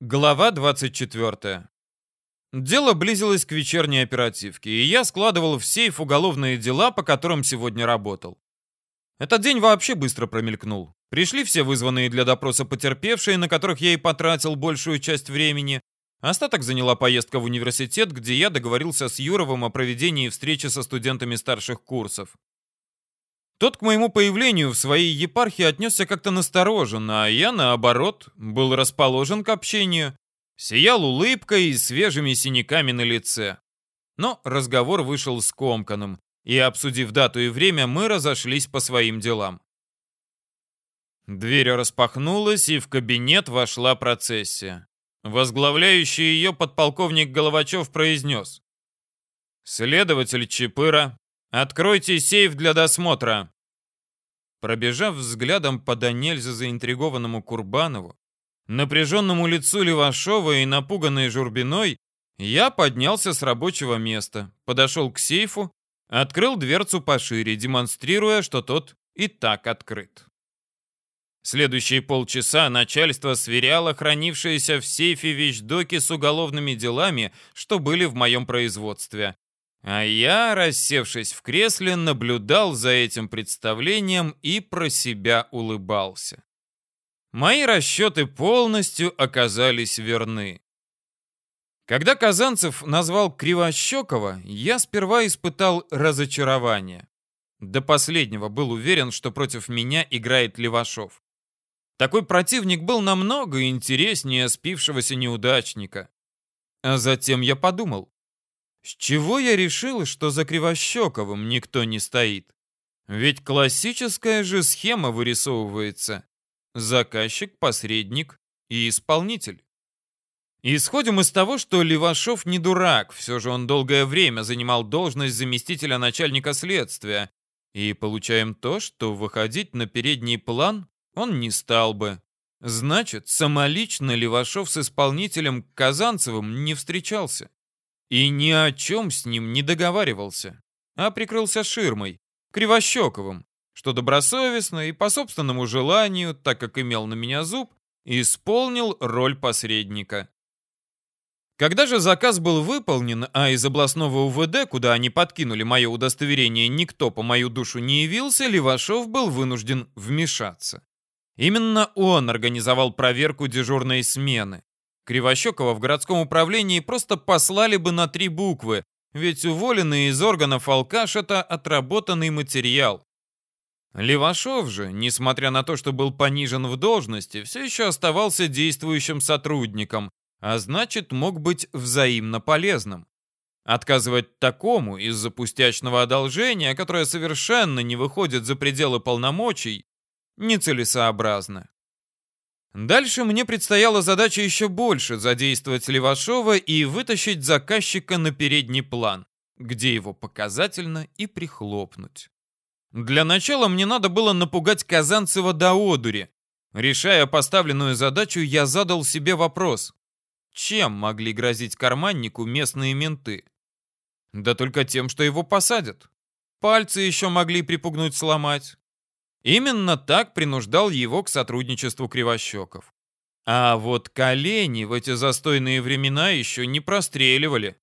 Глава 24. Дело близилось к вечерней оперативке, и я складывал в сейф уголовные дела, по которым сегодня работал. Этот день вообще быстро промелькнул. Пришли все вызванные для допроса потерпевшие, на которых я и потратил большую часть времени. Остаток заняла поездка в университет, где я договорился с Юровым о проведении встречи со студентами старших курсов. Тот к моему появлению в своей епархии отнесся как-то настороженно, а я, наоборот, был расположен к общению, сиял улыбкой и свежими синяками на лице. Но разговор вышел скомканным, и, обсудив дату и время, мы разошлись по своим делам. Дверь распахнулась, и в кабинет вошла процессия. Возглавляющий ее подполковник Головачев произнес. «Следователь Чапыра, откройте сейф для досмотра». Пробежав взглядом по до заинтригованному Курбанову, напряженному лицу Левашова и напуганной Журбиной, я поднялся с рабочего места, подошел к сейфу, открыл дверцу пошире, демонстрируя, что тот и так открыт. Следующие полчаса начальство сверяло хранившиеся в сейфе вещдоки с уголовными делами, что были в моем производстве. А я, рассевшись в кресле, наблюдал за этим представлением и про себя улыбался. Мои расчеты полностью оказались верны. Когда Казанцев назвал Кривощекова, я сперва испытал разочарование. До последнего был уверен, что против меня играет Левашов. Такой противник был намного интереснее спившегося неудачника. А затем я подумал, с чего я решил, что за Кривощековым никто не стоит? Ведь классическая же схема вырисовывается. Заказчик, посредник и исполнитель. Исходим из того, что Левашов не дурак, все же он долгое время занимал должность заместителя начальника следствия, и получаем то, что выходить на передний план он не стал бы. Значит, самолично Левашов с исполнителем Казанцевым не встречался. И ни о чем с ним не договаривался, а прикрылся ширмой, Кривощековым, что добросовестно и по собственному желанию, так как имел на меня зуб, исполнил роль посредника. Когда же заказ был выполнен, а из областного УВД, куда они подкинули мое удостоверение, никто по мою душу не явился, Левашов был вынужден вмешаться. Именно он организовал проверку дежурной смены. Кривощекова в городском управлении просто послали бы на три буквы, ведь уволенный из органов алкаш — это отработанный материал. Левашов же, несмотря на то, что был понижен в должности, все еще оставался действующим сотрудником, а значит, мог быть взаимно полезным. Отказывать такому из-за пустячного одолжения, которое совершенно не выходит за пределы полномочий, нецелесообразно. Дальше мне предстояла задача еще больше задействовать Левашова и вытащить заказчика на передний план, где его показательно и прихлопнуть. Для начала мне надо было напугать Казанцева до одури. Решая поставленную задачу, я задал себе вопрос. Чем могли грозить карманнику местные менты? Да только тем, что его посадят. Пальцы еще могли припугнуть сломать. Именно так принуждал его к сотрудничеству Кривощеков. А вот колени в эти застойные времена еще не простреливали.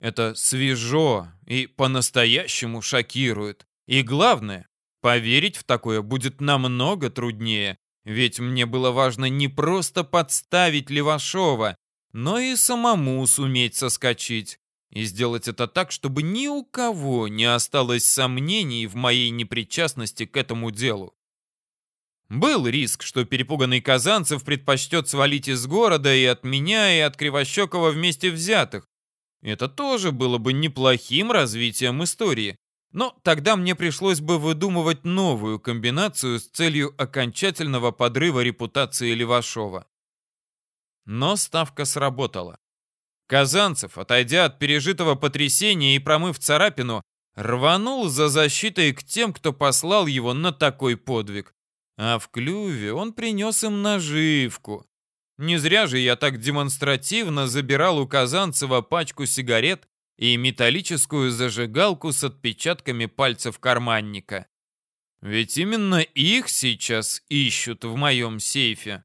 Это свежо и по-настоящему шокирует. И главное, поверить в такое будет намного труднее, ведь мне было важно не просто подставить Левашова, но и самому суметь соскочить. И сделать это так, чтобы ни у кого не осталось сомнений в моей непричастности к этому делу. Был риск, что перепуганный Казанцев предпочтет свалить из города и от меня, и от Кривощекова вместе взятых. Это тоже было бы неплохим развитием истории. Но тогда мне пришлось бы выдумывать новую комбинацию с целью окончательного подрыва репутации Левашова. Но ставка сработала. Казанцев, отойдя от пережитого потрясения и промыв царапину, рванул за защитой к тем, кто послал его на такой подвиг. А в клюве он принес им наживку. Не зря же я так демонстративно забирал у Казанцева пачку сигарет и металлическую зажигалку с отпечатками пальцев карманника. Ведь именно их сейчас ищут в моем сейфе.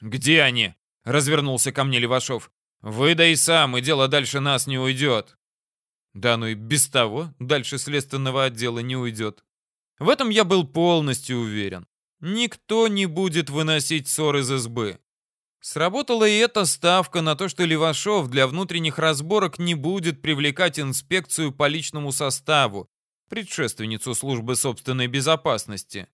«Где они?» — развернулся ко мне Левашов. «Выдай сам, и дело дальше нас не уйдет». Да, ну и без того дальше следственного отдела не уйдет. В этом я был полностью уверен. Никто не будет выносить ссор из избы. Сработала и эта ставка на то, что Левашов для внутренних разборок не будет привлекать инспекцию по личному составу, предшественницу службы собственной безопасности.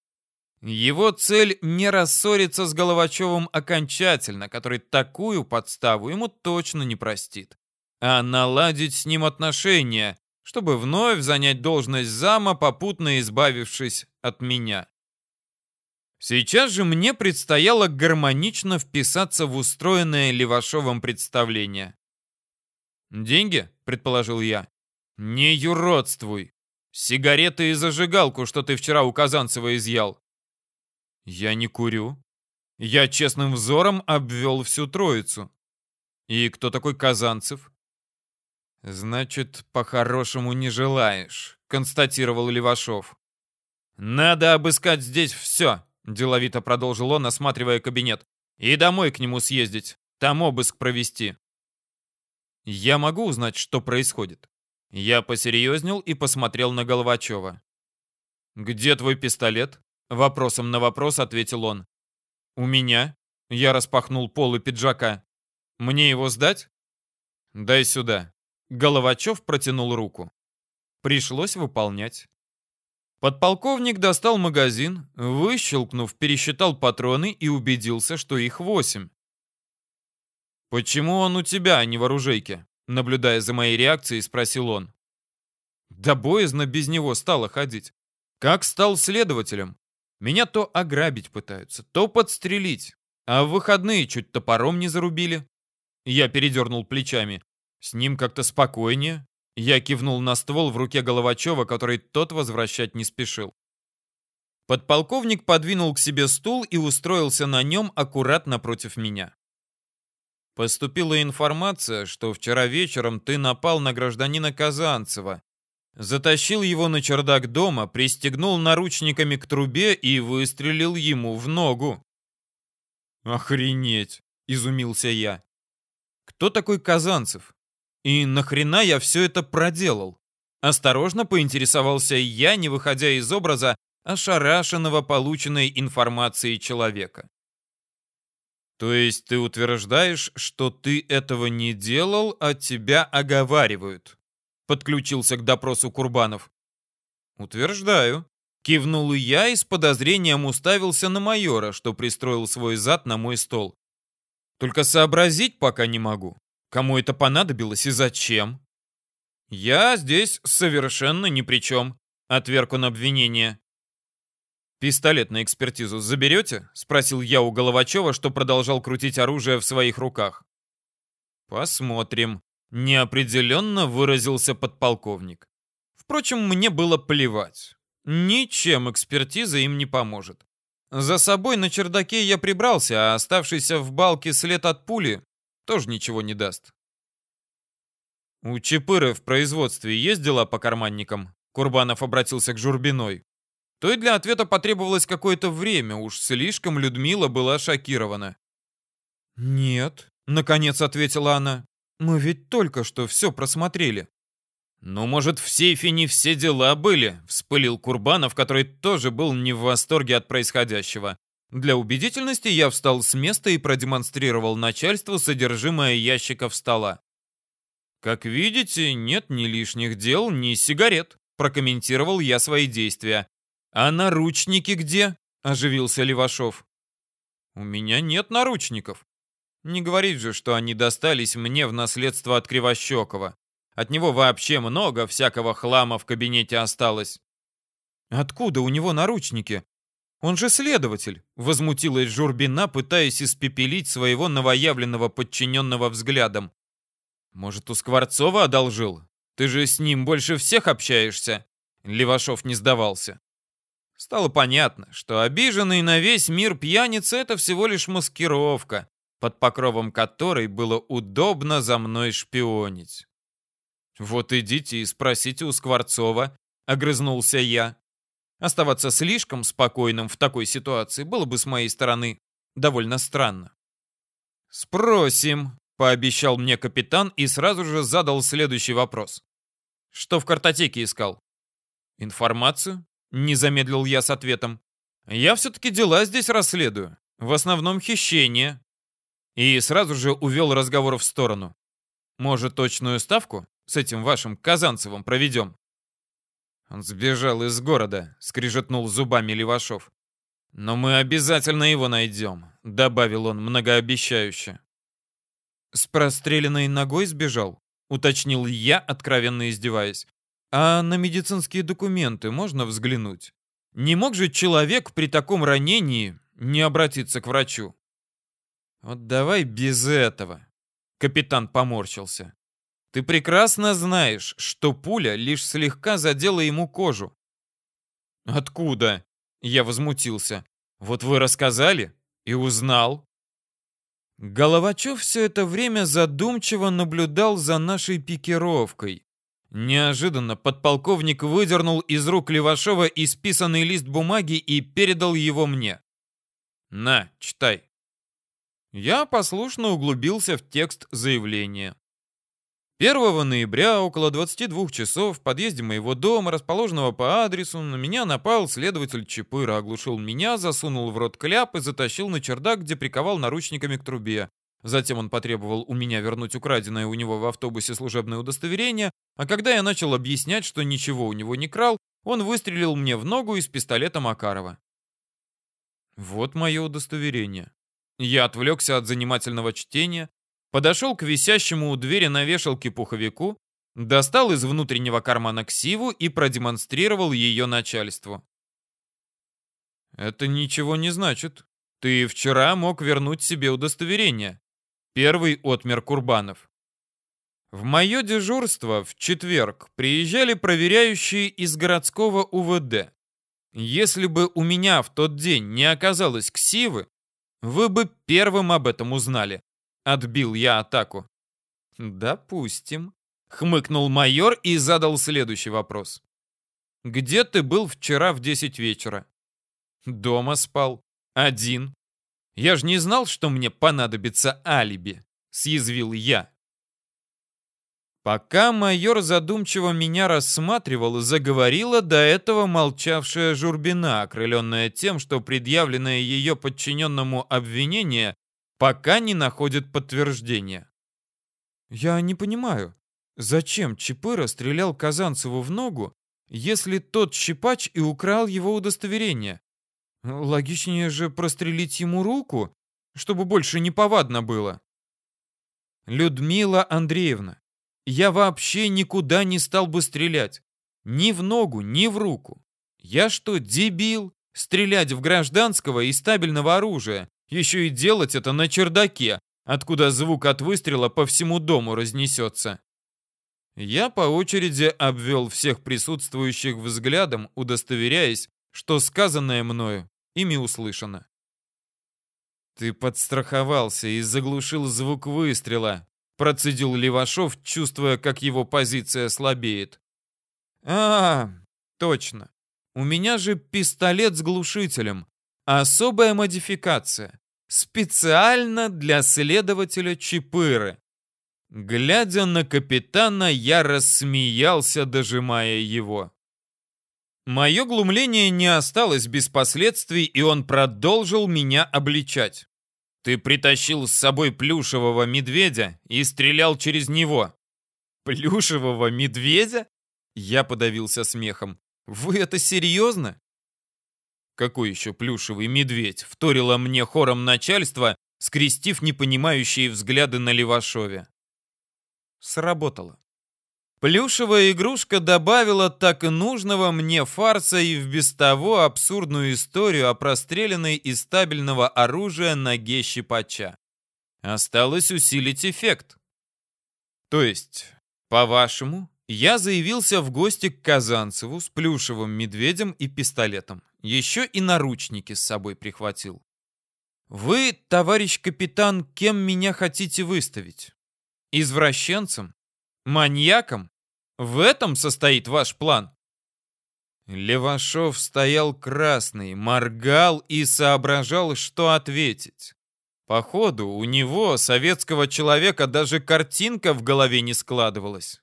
Его цель не рассориться с Головачевым окончательно, который такую подставу ему точно не простит, а наладить с ним отношения, чтобы вновь занять должность зама, попутно избавившись от меня. Сейчас же мне предстояло гармонично вписаться в устроенное Левашовым представление. «Деньги?» — предположил я. «Не юродствуй. Сигареты и зажигалку, что ты вчера у Казанцева изъял». «Я не курю». Я честным взором обвел всю троицу. «И кто такой Казанцев?» «Значит, по-хорошему не желаешь», — констатировал Левашов. «Надо обыскать здесь все», Деловито продолжил он, осматривая кабинет. И домой к нему съездить. Там обыск провести. Я могу узнать, что происходит? Я посерьезнел и посмотрел на Головачева. «Где твой пистолет?» Вопросом на вопрос ответил он. «У меня?» Я распахнул полы пиджака. «Мне его сдать?» «Дай сюда». Головачев протянул руку. Пришлось выполнять. Подполковник достал магазин, выщелкнув, пересчитал патроны и убедился, что их восемь. «Почему он у тебя, а не в оружейке?» Наблюдая за моей реакцией, спросил он. Да боязно без него стало ходить. Как стал следователем? Меня то ограбить пытаются, то подстрелить. А в выходные чуть топором не зарубили. Я передернул плечами. С ним как-то спокойнее. Я кивнул на ствол в руке Головачева, который тот возвращать не спешил. Подполковник подвинул к себе стул и устроился на нем аккуратно против меня. Поступила информация, что вчера вечером ты напал на гражданина Казанцева, затащил его на чердак дома, пристегнул наручниками к трубе и выстрелил ему в ногу. «Охренеть!» — изумился я. «Кто такой Казанцев? И нахрена я все это проделал? Осторожно поинтересовался я, не выходя из образа ошарашенного полученной информацией человека. То есть ты утверждаешь, что ты этого не делал, а тебя оговаривают? Подключился к допросу Курбанов. Утверждаю. Кивнул и я и с подозрением уставился на майора, что пристроил свой зад на мой стол. Только сообразить пока не могу. Кому это понадобилось и зачем? Я здесь совершенно ни при чем, отверг он обвинение. «Пистолет на экспертизу заберете?» — спросил я у Головачева, что продолжал крутить оружие в своих руках. «Посмотрим», — неопределенно выразился подполковник. Впрочем, мне было плевать. Ничем экспертиза им не поможет. За собой на чердаке я прибрался, а оставшийся в балке след от пули тоже ничего не даст. У Чапыры в производстве есть дела по карманникам? Курбанов обратился к Журбиной. То и для ответа потребовалось какое-то время, уж слишком Людмила была шокирована. «Нет», — наконец ответила она, — «мы ведь только что все просмотрели». «Ну, может, в сейфе не все дела были?» — вспылил Курбанов, который тоже был не в восторге от происходящего. Для убедительности я встал с места и продемонстрировал начальству содержимое ящиков стола. «Как видите, нет ни лишних дел, ни сигарет», — прокомментировал я свои действия. «А наручники где?» — оживился Левашов. «У меня нет наручников. Не говорит же, что они достались мне в наследство от Кривощекова. От него вообще много всякого хлама в кабинете осталось». «Откуда у него наручники?» Он же следователь!» — возмутилась Журбина, пытаясь испепелить своего новоявленного подчиненного взглядом. «Может, у Скворцова одолжил? Ты же с ним больше всех общаешься?» Левашов не сдавался. Стало понятно, что обиженный на весь мир пьяница — это всего лишь маскировка, под покровом которой было удобно за мной шпионить. «Вот идите и спросите у Скворцова», — огрызнулся я. Оставаться слишком спокойным в такой ситуации было бы с моей стороны довольно странно. «Спросим», — пообещал мне капитан и сразу же задал следующий вопрос. «Что в картотеке искал?» «Информацию?» — не замедлил я с ответом. «Я все-таки дела здесь расследую. В основном хищение». И сразу же увел разговор в сторону. «Может, точную ставку с этим вашим Казанцевым проведем?» Он сбежал из города, скрижетнул зубами Левашов. «Но мы обязательно его найдем», — добавил он многообещающе. «С простреленной ногой сбежал?» — уточнил я, откровенно издеваясь. «А на медицинские документы можно взглянуть? Не мог же человек при таком ранении не обратиться к врачу?» «Вот давай без этого», — капитан поморщился. «Ты прекрасно знаешь, что пуля лишь слегка задела ему кожу». «Откуда?» Я возмутился. «Вот вы рассказали и узнал». Головачев все это время задумчиво наблюдал за нашей пикировкой. Неожиданно подполковник выдернул из рук Левашова исписанный лист бумаги и передал его мне. «На, читай». Я послушно углубился в текст заявления. 1 ноября около 22 часов в подъезде моего дома, расположенного по адресу, на меня напал следователь Чапыра, оглушил меня, засунул в рот кляп и затащил на чердак, где приковал наручниками к трубе. Затем он потребовал у меня вернуть украденное у него в автобусе служебное удостоверение, а когда я начал объяснять, что ничего у него не крал, он выстрелил мне в ногу из пистолета Макарова. Вот мое удостоверение. Я отвлекся от занимательного чтения, подошел к висящему у двери на вешалке пуховику, достал из внутреннего кармана ксиву и продемонстрировал ее начальству. «Это ничего не значит. Ты вчера мог вернуть себе удостоверение». Первый отмер Курбанов. В мое дежурство в четверг приезжали проверяющие из городского УВД. Если бы у меня в тот день не оказалось ксивы, вы бы первым об этом узнали. Отбил я атаку. Допустим. Хмыкнул майор и задал следующий вопрос. Где ты был вчера в 10 вечера? Дома спал. Один. Я же не знал, что мне понадобится алиби. Съязвил я. Пока майор задумчиво меня рассматривал, заговорила до этого молчавшая Журбина, окрыленная тем, что предъявленное ее подчиненному обвинение пока не находит подтверждения. Я не понимаю, зачем Чапыра стрелял Казанцеву в ногу, если тот щипач и украл его удостоверение? Логичнее же прострелить ему руку, чтобы больше не повадно было. Людмила Андреевна, я вообще никуда не стал бы стрелять. Ни в ногу, ни в руку. Я что, дебил? Стрелять в гражданского и стабильного оружия, еще и делать это на чердаке, откуда звук от выстрела по всему дому разнесется. Я по очереди обвел всех присутствующих взглядом, удостоверяясь, что сказанное мною ими услышано. «Ты подстраховался и заглушил звук выстрела», процедил Левашов, чувствуя, как его позиция слабеет. «А, точно. У меня же пистолет с глушителем. Особая модификация. Специально для следователя Чипыры. Глядя на капитана, я рассмеялся, дожимая его. Мое глумление не осталось без последствий, и он продолжил меня обличать. Ты притащил с собой плюшевого медведя и стрелял через него. Плюшевого медведя? Я подавился смехом. Вы это серьезно? Какой еще плюшевый медведь? Вторило мне хором начальство, скрестив непонимающие взгляды на Левашове. Сработало. Плюшевая игрушка добавила так и нужного мне фарса и в без того абсурдную историю о простреленной из стабильного оружия ноге щипача. Осталось усилить эффект. То есть, по-вашему, я заявился в гости к Казанцеву с плюшевым медведем и пистолетом. Еще и наручники с собой прихватил. Вы, товарищ капитан, кем меня хотите выставить? Извращенцем? Маньяком? В этом состоит ваш план? Левашов стоял красный, моргал и соображал, что ответить. Походу, у него, советского человека, даже картинка в голове не складывалась.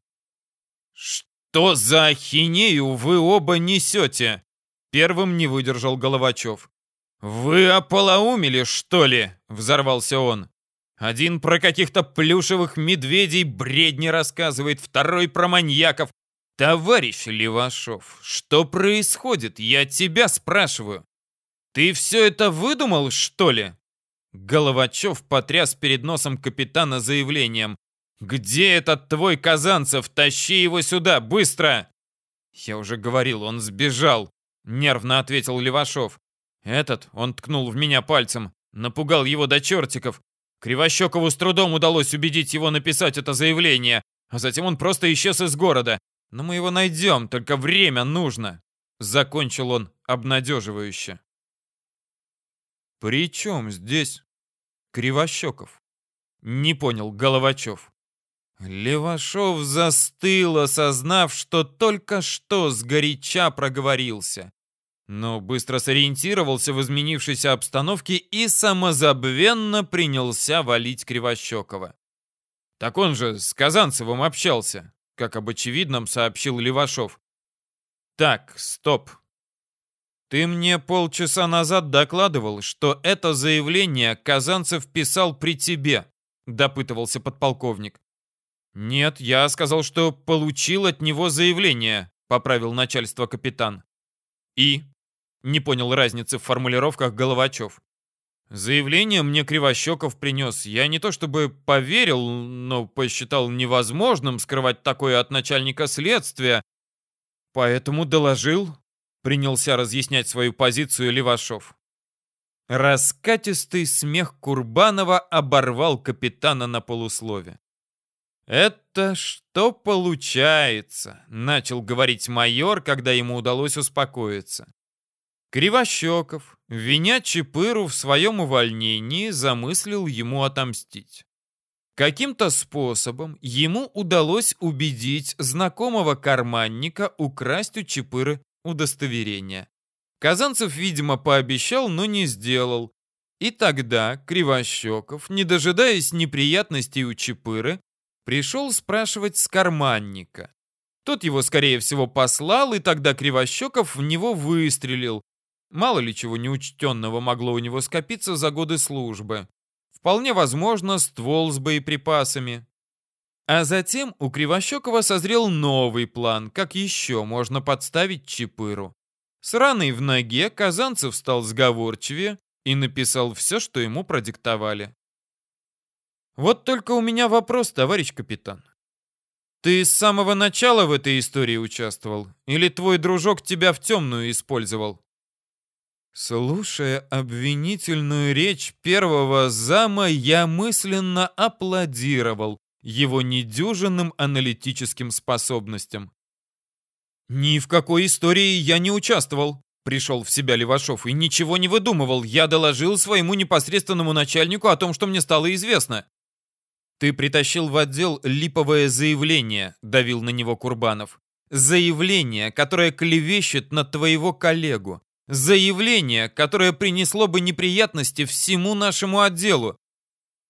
«Что за ахинею вы оба несете?» Первым не выдержал Головачев. «Вы ополоумели, что ли?» — взорвался он. «Один про каких-то плюшевых медведей бредни рассказывает, второй про маньяков. Товарищ Левашов, что происходит? Я тебя спрашиваю. Ты все это выдумал, что ли?» Головачев потряс перед носом капитана заявлением. «Где этот твой Казанцев? Тащи его сюда, быстро!» «Я уже говорил, он сбежал», — нервно ответил Левашов. «Этот, он ткнул в меня пальцем, напугал его до чертиков. Кривощекову с трудом удалось убедить его написать это заявление, а затем он просто исчез из города. Но мы его найдем, только время нужно», — закончил он обнадеживающе. «При чем здесь Кривощеков?» — не понял Головачев. Левашов застыл, осознав, что только что сгоряча проговорился. Но быстро сориентировался в изменившейся обстановке и самозабвенно принялся валить Кривощекова. Так он же с Казанцевым общался, как об очевидном сообщил Левашов. Так, стоп. Ты мне полчаса назад докладывал, что это заявление Казанцев писал при тебе, допытывался подполковник. «Нет, я сказал, что получил от него заявление», — поправил начальство капитан. «И?» — не понял разницы в формулировках Головачев. «Заявление мне Кривощеков принес. Я не то чтобы поверил, но посчитал невозможным скрывать такое от начальника следствия. Поэтому доложил», — принялся разъяснять свою позицию Левашов. Раскатистый смех Курбанова оборвал капитана на полуслове. «Это что получается?» — начал говорить майор, когда ему удалось успокоиться. Кривощеков, виня Чапыру в своем увольнении, замыслил ему отомстить. Каким-то способом ему удалось убедить знакомого карманника украсть у Чапыры удостоверение. Казанцев, видимо, пообещал, но не сделал. И тогда Кривощеков, не дожидаясь неприятностей у Чапыры, Пришел спрашивать с карманника. Тот его, скорее всего, послал, и тогда Кривощеков в него выстрелил. Мало ли чего неучтенного могло у него скопиться за годы службы. Вполне возможно, ствол с боеприпасами. А затем у Кривощекова созрел новый план, как еще можно подставить Чапыру. С раной в ноге Казанцев стал сговорчивее и написал все, что ему продиктовали. Вот только у меня вопрос, товарищ капитан. Ты с самого начала в этой истории участвовал? Или твой дружок тебя в темную использовал? Слушая обвинительную речь первого зама, я мысленно аплодировал его недюжинным аналитическим способностям. «Ни в какой истории я не участвовал», — пришел в себя Левашов, «и ничего не выдумывал. Я доложил своему непосредственному начальнику о том, что мне стало известно. «Ты притащил в отдел липовое заявление», — давил на него Курбанов. «Заявление, которое клевещет на твоего коллегу. Заявление, которое принесло бы неприятности всему нашему отделу.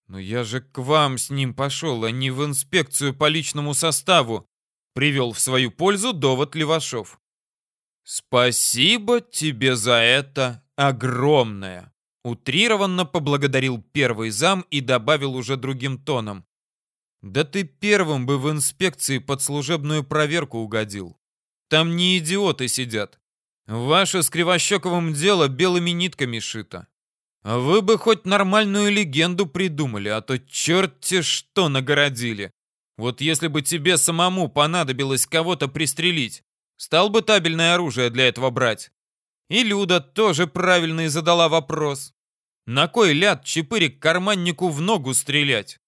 Но я же к вам с ним пошел, а не в инспекцию по личному составу», — привел в свою пользу довод Левашов. «Спасибо тебе за это огромное!» Утрированно поблагодарил первый зам и добавил уже другим тоном. «Да ты первым бы в инспекции под служебную проверку угодил. Там не идиоты сидят. Ваше с Кривощековым дело белыми нитками шито. Вы бы хоть нормальную легенду придумали, а то черт-те что нагородили. Вот если бы тебе самому понадобилось кого-то пристрелить, стал бы табельное оружие для этого брать? И Люда тоже правильно и задала вопрос. На кой ляд чепырик карманнику в ногу стрелять?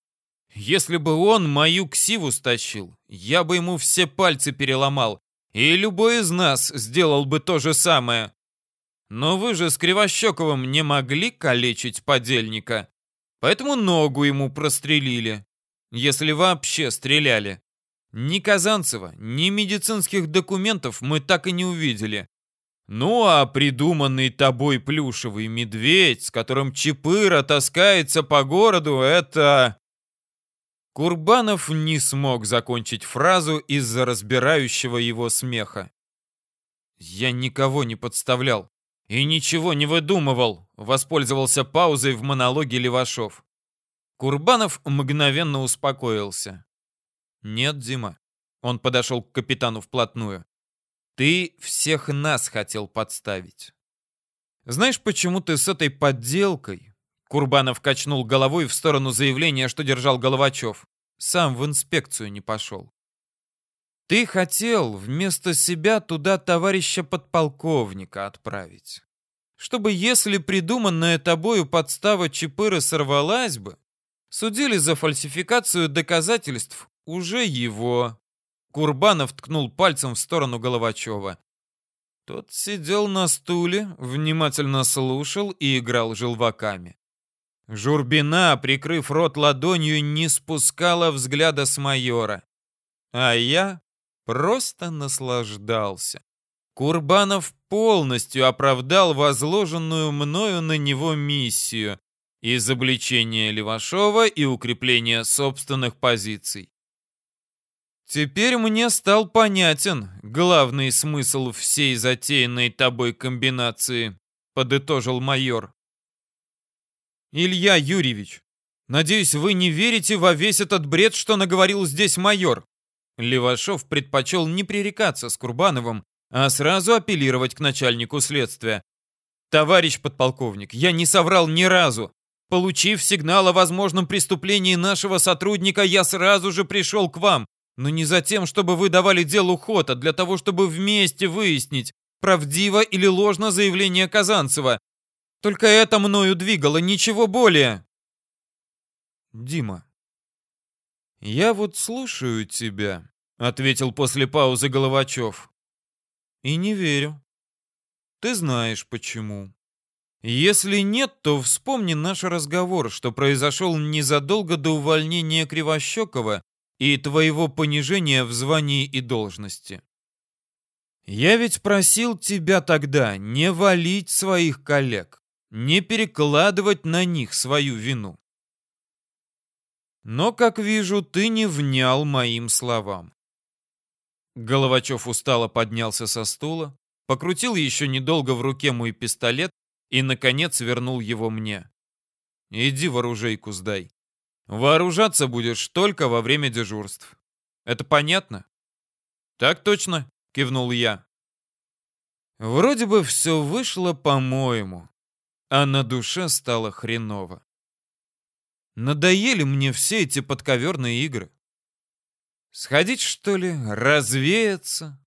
Если бы он мою ксиву стащил, я бы ему все пальцы переломал, и любой из нас сделал бы то же самое. Но вы же с Кривощековым не могли калечить подельника, поэтому ногу ему прострелили, если вообще стреляли. Ни Казанцева, ни медицинских документов мы так и не увидели. Ну а придуманный тобой плюшевый медведь, с которым Чапыра таскается по городу, это... Курбанов не смог закончить фразу из-за разбирающего его смеха. «Я никого не подставлял и ничего не выдумывал», воспользовался паузой в монологе Левашов. Курбанов мгновенно успокоился. «Нет, Дима». Он подошел к капитану вплотную. «Ты всех нас хотел подставить. Знаешь, почему ты с этой подделкой?» Курбанов качнул головой в сторону заявления, что держал Головачев. Сам в инспекцию не пошел. Ты хотел вместо себя туда товарища подполковника отправить. Чтобы, если придуманная тобою подстава Чапыры сорвалась бы, судили за фальсификацию доказательств уже его. Курбанов ткнул пальцем в сторону Головачева. Тот сидел на стуле, внимательно слушал и играл желваками. Журбина, прикрыв рот ладонью, не спускала взгляда с майора. А я просто наслаждался. Курбанов полностью оправдал возложенную мною на него миссию изобличение Левашова и укрепление собственных позиций. Теперь мне стал понятен главный смысл всей затеянной тобой комбинации, подытожил майор. Илья Юрьевич, надеюсь, вы не верите во весь этот бред, что наговорил здесь майор. Левашов предпочел не пререкаться с Курбановым, а сразу апеллировать к начальнику следствия. «Товарищ подполковник, я не соврал ни разу. Получив сигнал о возможном преступлении нашего сотрудника, я сразу же пришел к вам. Но не за тем, чтобы вы давали делу ход, а для того, чтобы вместе выяснить, правдиво или ложно заявление Казанцева. Только это мною двигало, ничего более. Дима, я вот слушаю тебя, ответил после паузы Головачев. И не верю. Ты знаешь почему. Если нет, то вспомни наш разговор, что произошел незадолго до увольнения Кривощекова и твоего понижения в звании и должности. Я ведь просил тебя тогда не валить своих коллег, не перекладывать на них свою вину. Но, как вижу, ты не внял моим словам. Головачев устало поднялся со стула, покрутил еще недолго в руке мой пистолет и, наконец, вернул его мне. «Иди в оружейку сдай. Вооружаться будешь только во время дежурств. Это понятно?» «Так точно», — кивнул я. Вроде бы все вышло по-моему, а на душе стало хреново. Надоели мне все эти подковерные игры. Сходить, что ли, развеяться,